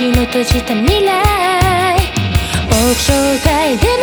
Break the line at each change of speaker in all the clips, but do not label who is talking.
口の閉じた未来。で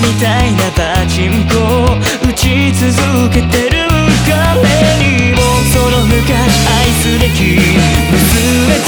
みたいなパチンコ。打ち続けてる彼にもその昔愛すべき。娘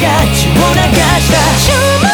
が血を流した